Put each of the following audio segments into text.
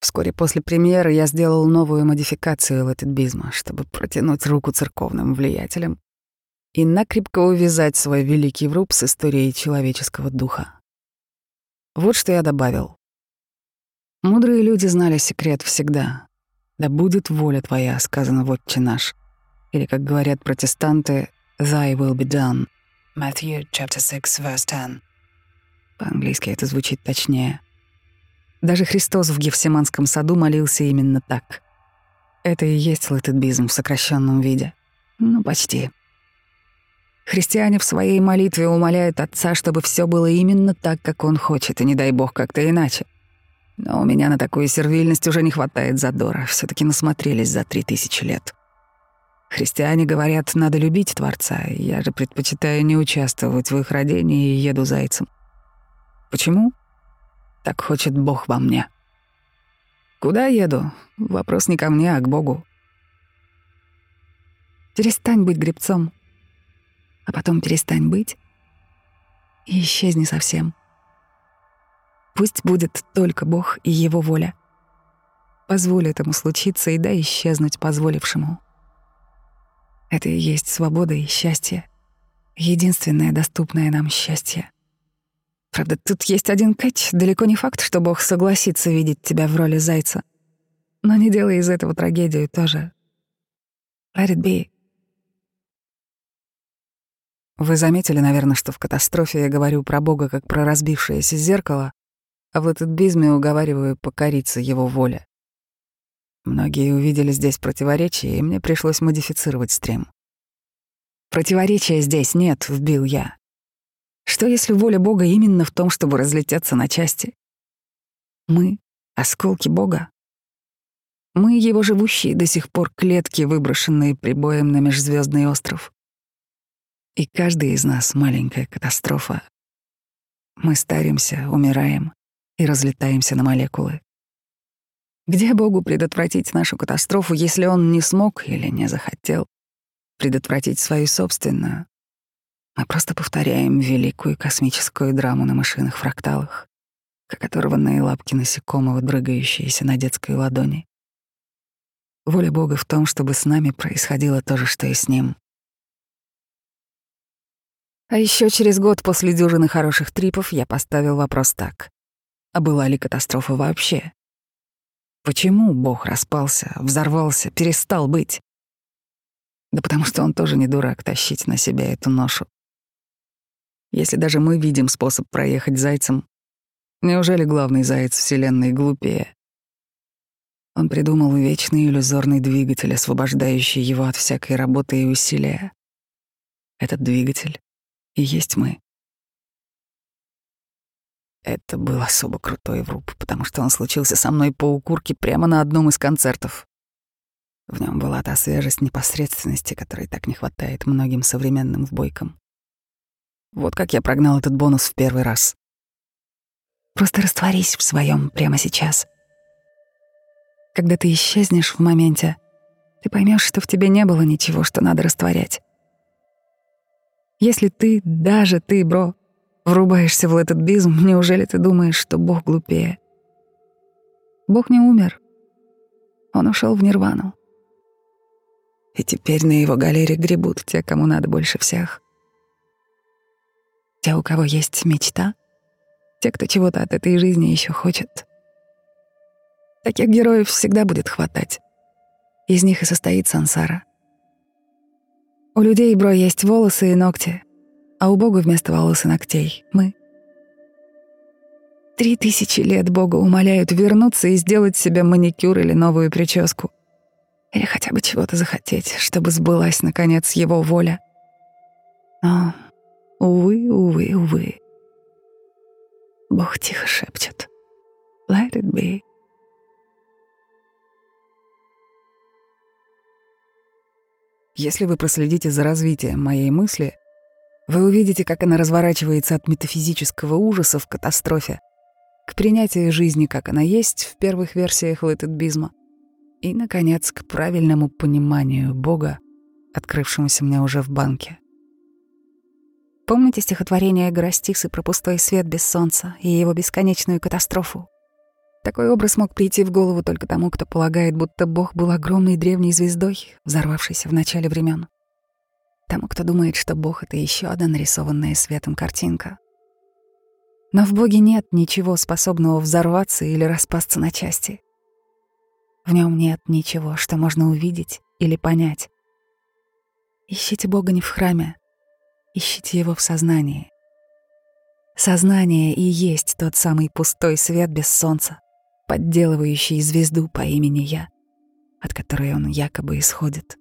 Вскоре после премьеры я сделал новую модификацию латетбизма, чтобы протянуть руку церковным влиятелям и накрепко увязать свой великий вруб с историей человеческого духа. Вот что я добавил. Мудрые люди знали секрет всегда. «Да будет воля твоя», — сказано в «Отче наш». Или, как говорят протестанты, «Thy will be done». Matthew chapter 6, verse 10. По-английски это звучит точнее. Даже Христос в Гефсиманском саду молился именно так. Это и есть латетбизм в сокращенном виде. Ну, почти. Христиане в своей молитве умоляют Отца, чтобы все было именно так, как Он хочет, и не дай Бог как-то иначе. Но у меня на такую сервильность уже не хватает задора, все таки насмотрелись за три тысячи лет. Христиане говорят, надо любить Творца, я же предпочитаю не участвовать в их родении и еду зайцем. Почему? Так хочет Бог во мне. Куда еду? Вопрос не ко мне, а к Богу. Перестань быть гребцом а потом перестань быть и исчезни совсем. Пусть будет только Бог и Его воля. Позволь этому случиться и дай исчезнуть позволившему. Это и есть свобода и счастье. Единственное доступное нам счастье. Правда, тут есть один кэч. Далеко не факт, что Бог согласится видеть тебя в роли зайца. Но не делай из этого трагедию тоже. Let it be. Вы заметили, наверное, что в катастрофе я говорю про Бога как про разбившееся зеркало, а в этот бездме уговариваю покориться его воле. Многие увидели здесь противоречие, и мне пришлось модифицировать стрим. Противоречия здесь нет, вбил я. Что если воля Бога именно в том, чтобы разлететься на части? Мы — осколки Бога. Мы — его живущие до сих пор клетки, выброшенные прибоем на межзвездный остров. И каждый из нас — маленькая катастрофа. Мы старимся, умираем и разлетаемся на молекулы. Где Богу предотвратить нашу катастрофу, если Он не смог или не захотел предотвратить свою собственную? Мы просто повторяем великую космическую драму на мышиных фракталах, как оторванные лапки насекомого, дрыгающиеся на детской ладони. Воля Бога в том, чтобы с нами происходило то же, что и с Ним. А еще через год после дюжины хороших трипов я поставил вопрос так. А была ли катастрофа вообще? Почему Бог распался, взорвался, перестал быть? Да потому что он тоже не дурак тащить на себя эту ношу. Если даже мы видим способ проехать зайцем, неужели главный заяц Вселенной глупее? Он придумал вечный иллюзорный двигатель, освобождающий его от всякой работы и усилия. Этот двигатель и есть мы. Это был особо крутой вруб, потому что он случился со мной по укурке прямо на одном из концертов. В нем была та свежесть непосредственности, которой так не хватает многим современным вбойкам. Вот как я прогнал этот бонус в первый раз. Просто растворись в своем прямо сейчас. Когда ты исчезнешь в моменте, ты поймешь, что в тебе не было ничего, что надо растворять. Если ты, даже ты, бро, врубаешься в этот безум, неужели ты думаешь, что Бог глупее? Бог не умер. Он ушел в нирвану. И теперь на его галере гребут те, кому надо больше всех. Те, у кого есть мечта, те, кто чего-то от этой жизни еще хочет. Таких героев всегда будет хватать. Из них и состоит сансара — у людей, бро, есть волосы и ногти, а у Бога вместо волос и ногтей — мы. Три тысячи лет Бога умоляют вернуться и сделать себе маникюр или новую прическу. Или хотя бы чего-то захотеть, чтобы сбылась, наконец, его воля. Но, увы, увы, увы. Бог тихо шепчет. Let it be. Если вы проследите за развитием моей мысли, вы увидите, как она разворачивается от метафизического ужаса в катастрофе к принятию жизни, как она есть в первых версиях лететбизма, и, наконец, к правильному пониманию Бога, открывшемуся мне уже в банке. Помните стихотворение Горостисы про пустой свет без солнца и его бесконечную катастрофу? Такой образ мог прийти в голову только тому, кто полагает, будто Бог был огромной древней звездой, взорвавшейся в начале времен. Тому, кто думает, что Бог — это еще одна нарисованная светом картинка. Но в Боге нет ничего способного взорваться или распасться на части. В нем нет ничего, что можно увидеть или понять. Ищите Бога не в храме, ищите Его в сознании. Сознание и есть тот самый пустой свет без солнца, подделывающий звезду по имени Я, от которой он якобы исходит.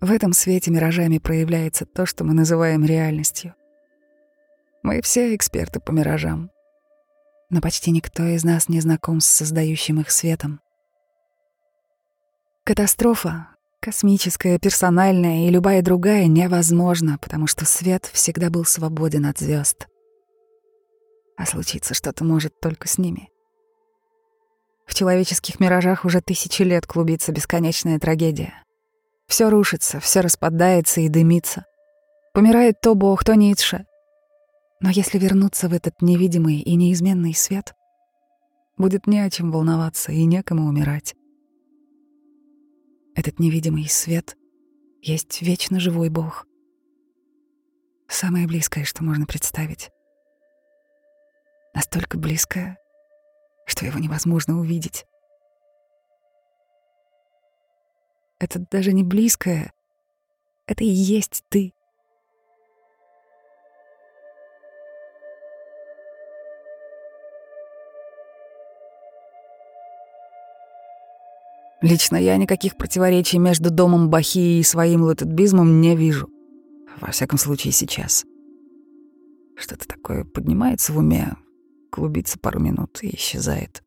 В этом свете миражами проявляется то, что мы называем реальностью. Мы все эксперты по миражам, но почти никто из нас не знаком с создающим их светом. Катастрофа, космическая, персональная и любая другая, невозможна, потому что свет всегда был свободен от звезд а случиться что-то может только с ними. В человеческих миражах уже тысячи лет клубится бесконечная трагедия. Все рушится, все распадается и дымится. Помирает то Бог, то Ницше. Но если вернуться в этот невидимый и неизменный свет, будет не о чем волноваться и некому умирать. Этот невидимый свет есть вечно живой Бог. Самое близкое, что можно представить настолько близкое, что его невозможно увидеть. Это даже не близкое, это и есть ты. Лично я никаких противоречий между домом Бахии и своим латетбизмом не вижу. Во всяком случае, сейчас. Что-то такое поднимается в уме, клубится пару минут и исчезает.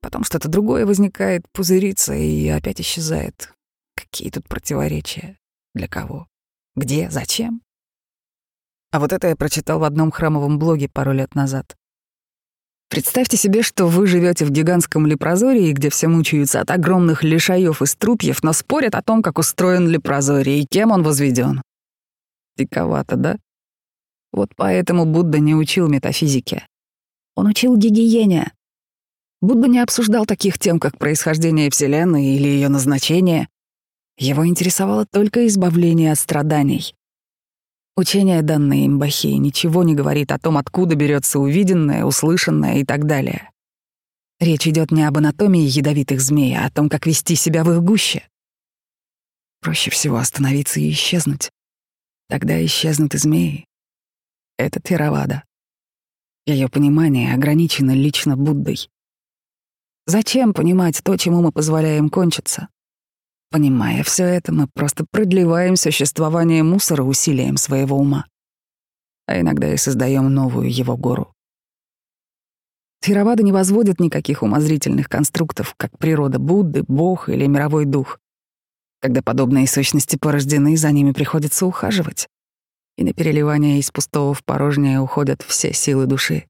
Потом что-то другое возникает, пузырится и опять исчезает. Какие тут противоречия? Для кого? Где? Зачем? А вот это я прочитал в одном храмовом блоге пару лет назад. Представьте себе, что вы живете в гигантском лепрозории, где все мучаются от огромных лишаев и струпьев, но спорят о том, как устроен лепрозорий и кем он возведен. Диковато, да? Вот поэтому Будда не учил метафизике. Он учил гигиене. Будда не обсуждал таких тем, как происхождение Вселенной или ее назначение. Его интересовало только избавление от страданий. Учение, данное им Бахи, ничего не говорит о том, откуда берется увиденное, услышанное и так далее. Речь идет не об анатомии ядовитых змей, а о том, как вести себя в их гуще. Проще всего остановиться и исчезнуть. Тогда исчезнут и змеи. Это Теравада. Ее понимание ограничено лично Буддой. Зачем понимать то, чему мы позволяем кончиться? Понимая все это, мы просто продлеваем существование мусора усилием своего ума. А иногда и создаем новую его гору. Тхировада не возводит никаких умозрительных конструктов, как природа Будды, Бог или мировой дух. Когда подобные сущности порождены, за ними приходится ухаживать и на переливание из пустого в порожнее уходят все силы души.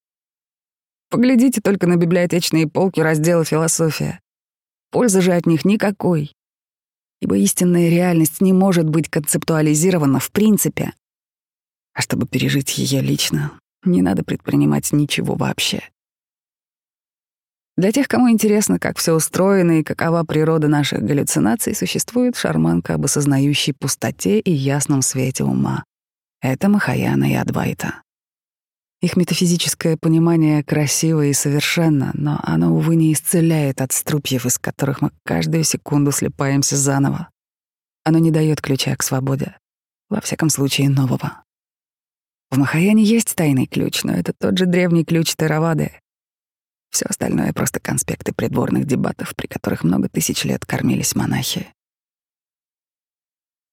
Поглядите только на библиотечные полки раздела «Философия». Пользы же от них никакой, ибо истинная реальность не может быть концептуализирована в принципе. А чтобы пережить ее лично, не надо предпринимать ничего вообще. Для тех, кому интересно, как все устроено и какова природа наших галлюцинаций, существует шарманка об осознающей пустоте и ясном свете ума. Это Махаяна и Адвайта. Их метафизическое понимание красиво и совершенно, но оно, увы, не исцеляет от струпьев, из которых мы каждую секунду слепаемся заново. Оно не дает ключа к свободе, во всяком случае нового. В Махаяне есть тайный ключ, но это тот же древний ключ Теравады. Все остальное — просто конспекты придворных дебатов, при которых много тысяч лет кормились монахи.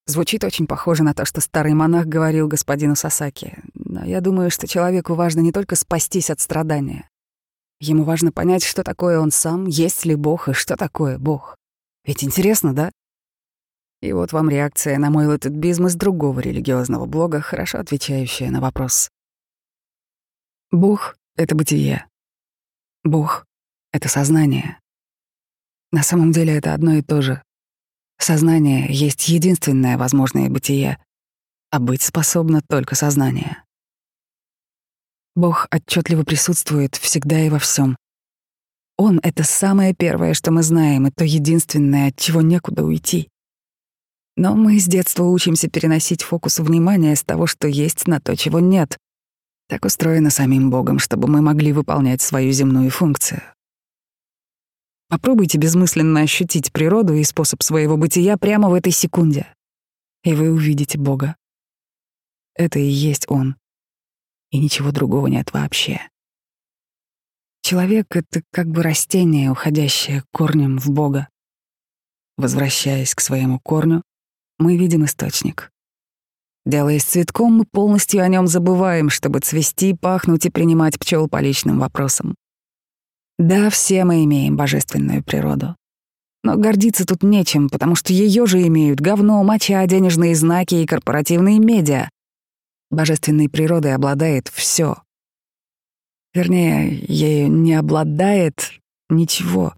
Звучит очень похоже на то, что старый монах говорил господину Сасаки. Но я думаю, что человеку важно не только спастись от страдания. Ему важно понять, что такое он сам, есть ли Бог и что такое Бог. Ведь интересно, да? И вот вам реакция на мой латетбизм из другого религиозного блога, хорошо отвечающая на вопрос. Бог — это бытие. Бог — это сознание. На самом деле это одно и то же. Сознание есть единственное возможное бытие, а быть способно только сознание. Бог отчетливо присутствует всегда и во всем. Он — это самое первое, что мы знаем, и то единственное, от чего некуда уйти. Но мы с детства учимся переносить фокус внимания с того, что есть, на то, чего нет. Так устроено самим Богом, чтобы мы могли выполнять свою земную функцию. Попробуйте безмысленно ощутить природу и способ своего бытия прямо в этой секунде, и вы увидите Бога. Это и есть Он, и ничего другого нет вообще. Человек — это как бы растение, уходящее корнем в Бога. Возвращаясь к своему корню, мы видим источник. Делаясь цветком, мы полностью о нем забываем, чтобы цвести, пахнуть и принимать пчел по личным вопросам. Да, все мы имеем божественную природу. Но гордиться тут нечем, потому что ее же имеют говно, моча, денежные знаки и корпоративные медиа. Божественной природой обладает все. Вернее, ею не обладает ничего,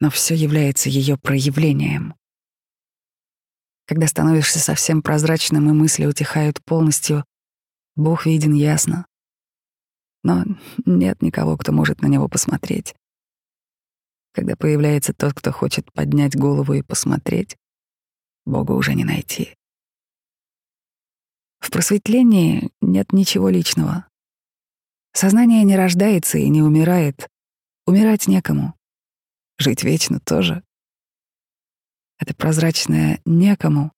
но все является ее проявлением. Когда становишься совсем прозрачным и мысли утихают полностью, Бог виден ясно но нет никого, кто может на него посмотреть. Когда появляется тот, кто хочет поднять голову и посмотреть, Бога уже не найти. В просветлении нет ничего личного. Сознание не рождается и не умирает. Умирать некому. Жить вечно тоже. Это прозрачное «некому»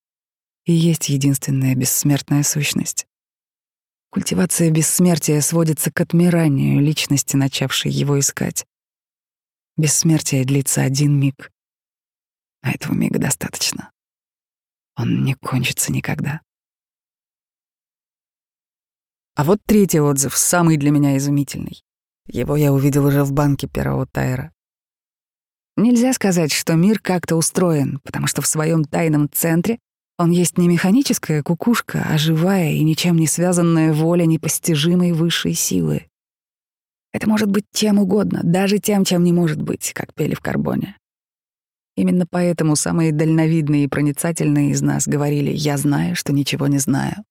и есть единственная бессмертная сущность. Культивация бессмертия сводится к отмиранию личности, начавшей его искать. Бессмертие длится один миг. А этого мига достаточно. Он не кончится никогда. А вот третий отзыв, самый для меня изумительный. Его я увидел уже в банке первого Тайра. Нельзя сказать, что мир как-то устроен, потому что в своем тайном центре он есть не механическая кукушка, а живая и ничем не связанная воля непостижимой высшей силы. Это может быть чем угодно, даже тем, чем не может быть, как пели в карбоне. Именно поэтому самые дальновидные и проницательные из нас говорили «я знаю, что ничего не знаю».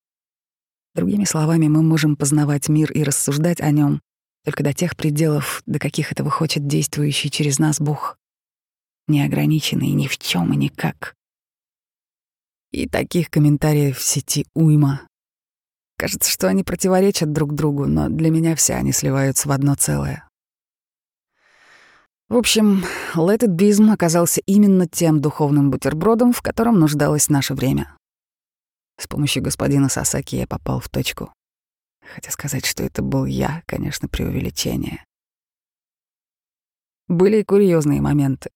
Другими словами, мы можем познавать мир и рассуждать о нем только до тех пределов, до каких этого хочет действующий через нас Бог, неограниченный ни в чем и никак. И таких комментариев в сети уйма. Кажется, что они противоречат друг другу, но для меня все они сливаются в одно целое. В общем, Let It Bism оказался именно тем духовным бутербродом, в котором нуждалось наше время. С помощью господина Сасаки я попал в точку. Хотя сказать, что это был я, конечно, преувеличение. Были и курьезные моменты.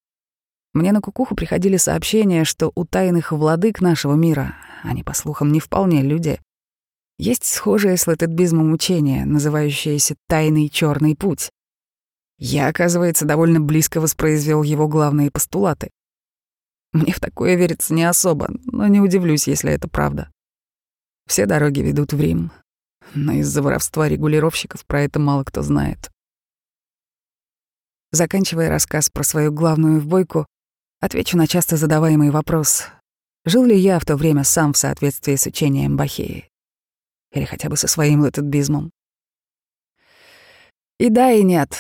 Мне на кукуху приходили сообщения, что у тайных владык нашего мира, они, по слухам, не вполне люди, есть схожее с лететбизмом учение, называющееся «тайный черный путь». Я, оказывается, довольно близко воспроизвел его главные постулаты. Мне в такое верится не особо, но не удивлюсь, если это правда. Все дороги ведут в Рим, но из-за воровства регулировщиков про это мало кто знает. Заканчивая рассказ про свою главную вбойку, Отвечу на часто задаваемый вопрос. Жил ли я в то время сам в соответствии с учением Бахеи? Или хотя бы со своим латетбизмом? И да, и нет.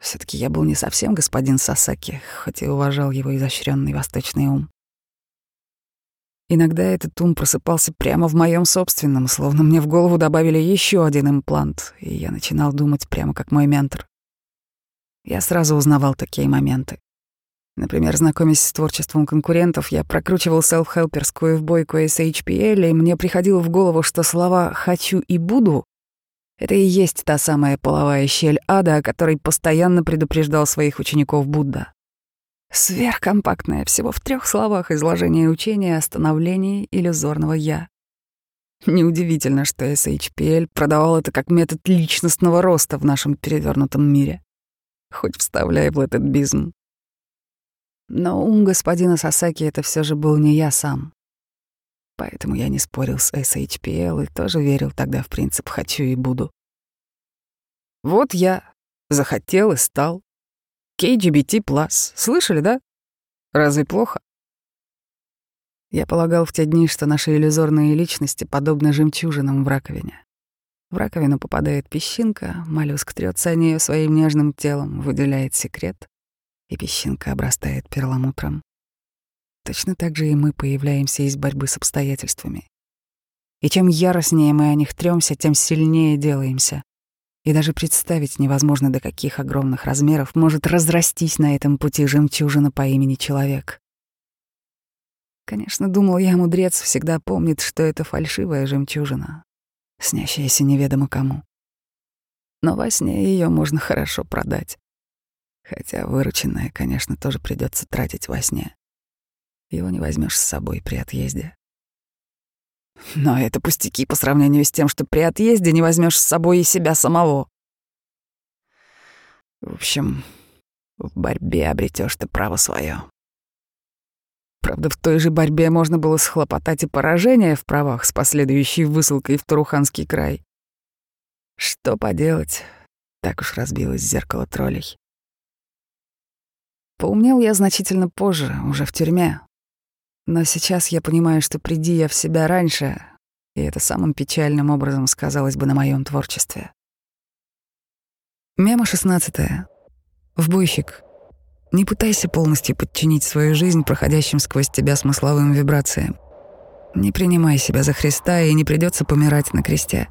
Все таки я был не совсем господин Сасаки, хоть и уважал его изощренный восточный ум. Иногда этот ум просыпался прямо в моем собственном, словно мне в голову добавили еще один имплант, и я начинал думать прямо как мой ментор. Я сразу узнавал такие моменты. Например, знакомясь с творчеством конкурентов, я прокручивал селф-хелперскую бойку SHPL, и мне приходило в голову, что слова «хочу» и «буду» — это и есть та самая половая щель ада, о которой постоянно предупреждал своих учеников Будда. Сверхкомпактное, всего в трех словах изложение учения о становлении иллюзорного «я». Неудивительно, что SHPL продавал это как метод личностного роста в нашем перевернутом мире. Хоть вставляй в этот бизнес. Но ум господина Сасаки это все же был не я сам. Поэтому я не спорил с SHPL и тоже верил тогда в принцип «хочу и буду». Вот я захотел и стал. KGBT+. Слышали, да? Разве плохо? Я полагал в те дни, что наши иллюзорные личности подобны жемчужинам в раковине. В раковину попадает песчинка, моллюск трется о нее своим нежным телом, выделяет секрет, и песчинка обрастает перламутром. Точно так же и мы появляемся из борьбы с обстоятельствами. И чем яростнее мы о них трёмся, тем сильнее делаемся. И даже представить невозможно, до каких огромных размеров может разрастись на этом пути жемчужина по имени Человек. Конечно, думал я, мудрец всегда помнит, что это фальшивая жемчужина, снящаяся неведомо кому. Но во сне ее можно хорошо продать. Хотя вырученное, конечно, тоже придется тратить во сне. Его не возьмешь с собой при отъезде. Но это пустяки по сравнению с тем, что при отъезде не возьмешь с собой и себя самого. В общем, в борьбе обретешь ты право свое. Правда, в той же борьбе можно было схлопотать и поражение в правах с последующей высылкой в Туруханский край. Что поделать, так уж разбилось зеркало троллей. Поумнел я значительно позже, уже в тюрьме. Но сейчас я понимаю, что приди я в себя раньше, и это самым печальным образом сказалось бы на моем творчестве. Мема 16. В буйщик. Не пытайся полностью подчинить свою жизнь проходящим сквозь тебя смысловым вибрациям. Не принимай себя за Христа, и не придется помирать на кресте.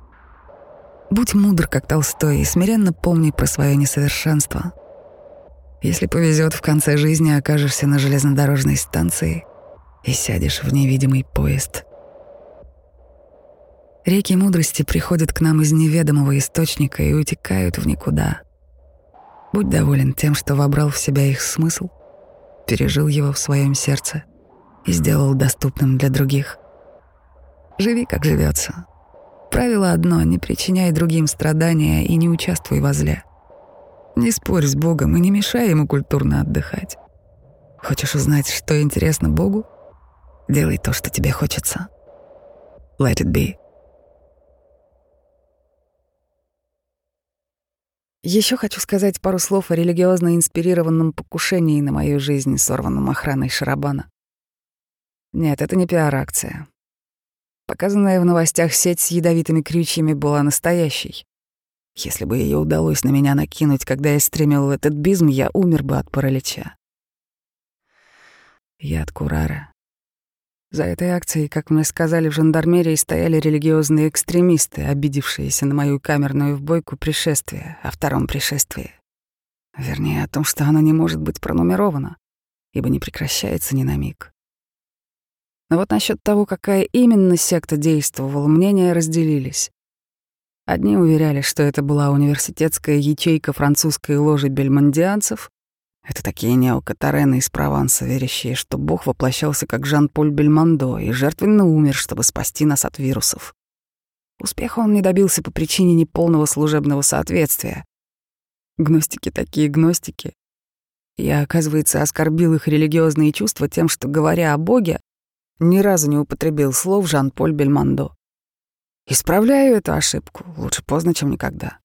Будь мудр, как Толстой, и смиренно помни про свое несовершенство. Если повезет, в конце жизни окажешься на железнодорожной станции и сядешь в невидимый поезд. Реки мудрости приходят к нам из неведомого источника и утекают в никуда — Будь доволен тем, что вобрал в себя их смысл, пережил его в своем сердце и сделал доступным для других. Живи, как живется. Правило одно — не причиняй другим страдания и не участвуй во зле. Не спорь с Богом и не мешай ему культурно отдыхать. Хочешь узнать, что интересно Богу? Делай то, что тебе хочется. Let it be. Еще хочу сказать пару слов о религиозно инспирированном покушении на мою жизнь, сорванном охраной Шарабана. Нет, это не пиар-акция. Показанная в новостях сеть с ядовитыми крючьями была настоящей. Если бы ее удалось на меня накинуть, когда я стремил в этот бизм, я умер бы от паралича. Я от Курара. За этой акцией, как мне сказали в жандармерии, стояли религиозные экстремисты, обидевшиеся на мою камерную в бойку пришествие, о втором пришествии. Вернее, о том, что оно не может быть пронумеровано, ибо не прекращается ни на миг. Но вот насчет того, какая именно секта действовала, мнения разделились. Одни уверяли, что это была университетская ячейка французской ложи бельмондианцев, это такие неокатарены из Прованса, верящие, что Бог воплощался как Жан-Поль Бельмондо и жертвенно умер, чтобы спасти нас от вирусов. Успеха он не добился по причине неполного служебного соответствия. Гностики такие гностики. Я, оказывается, оскорбил их религиозные чувства тем, что, говоря о Боге, ни разу не употребил слов Жан-Поль Бельмондо. Исправляю эту ошибку, лучше поздно, чем никогда.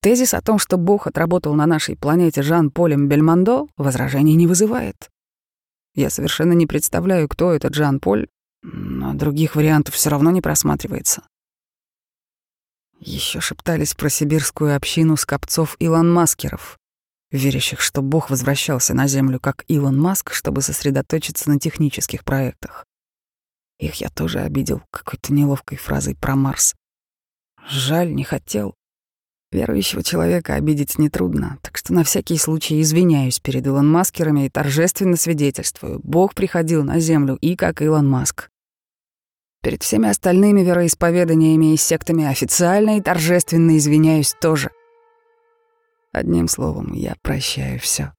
Тезис о том, что Бог отработал на нашей планете Жан-Полем Бельмондо, возражений не вызывает. Я совершенно не представляю, кто этот Жан-Поль, но других вариантов все равно не просматривается. Еще шептались про сибирскую общину скопцов Илон Маскеров, верящих, что Бог возвращался на Землю как Илон Маск, чтобы сосредоточиться на технических проектах. Их я тоже обидел какой-то неловкой фразой про Марс. Жаль, не хотел. Верующего человека обидеть нетрудно, так что на всякий случай извиняюсь перед Илон Маскерами и торжественно свидетельствую. Бог приходил на Землю и как Илон Маск. Перед всеми остальными вероисповеданиями и сектами официально и торжественно извиняюсь тоже. Одним словом, я прощаю все.